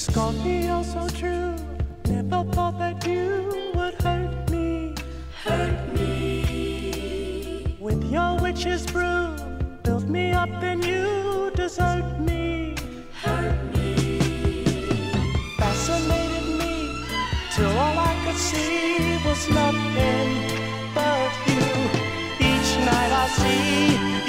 scorned me all so true. Never thought that you would hurt me. Hurt me. With your witch's brew, built me up then you desert me. Hurt me. Fascinated me till all I could see was nothing but you. Each night I see.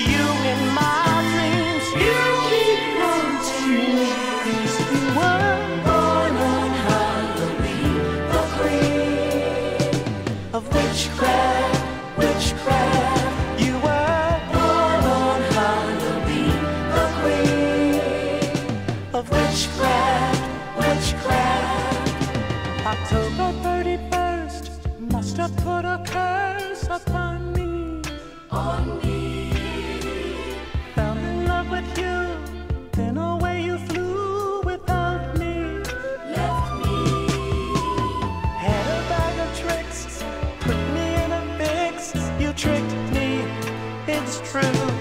October 31st must have put a curse upon me. on me. Fell in love with you, then away you flew without me. Left me. Had a bag of tricks, put me in a fix. You tricked me, it's true.